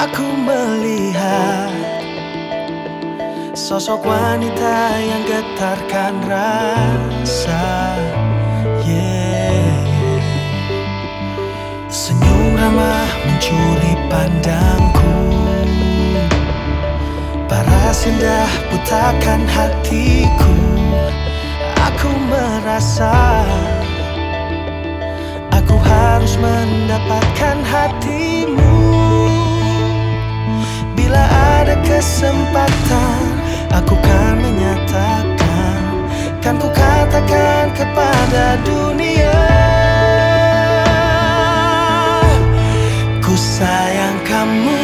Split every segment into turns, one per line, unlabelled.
Aku melihat Sosok wanita yang getarkan rasa. Yeah. Senyum ramah mencuri pandangku. Paras indah butakan hatiku. Aku merasa Aku harus mendapatkan hatimu kesempatan. Aku kan menyatakan Kan ku katakan kepada dunia. Ku sayang kamu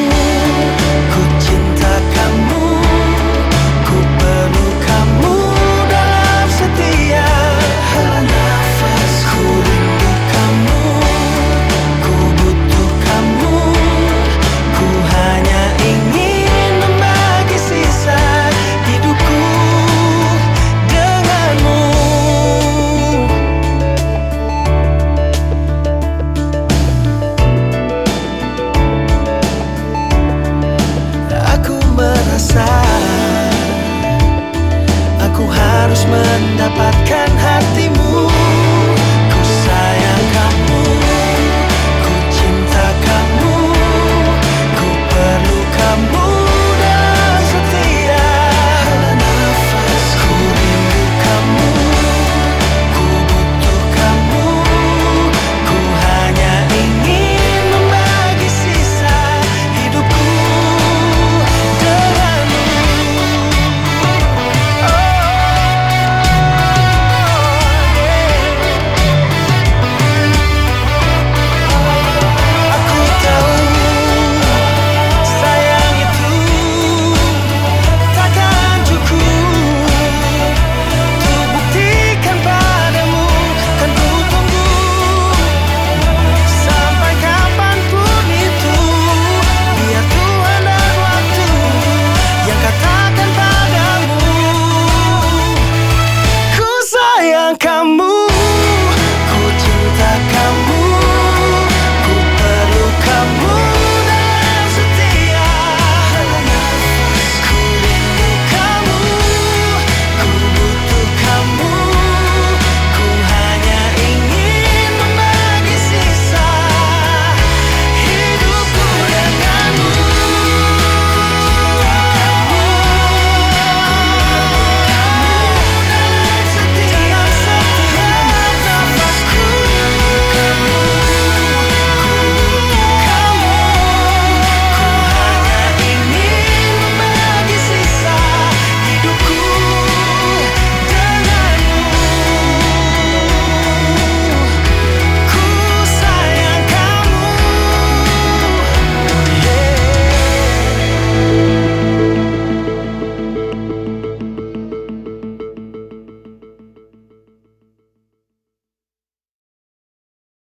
mendapatkan hatimu.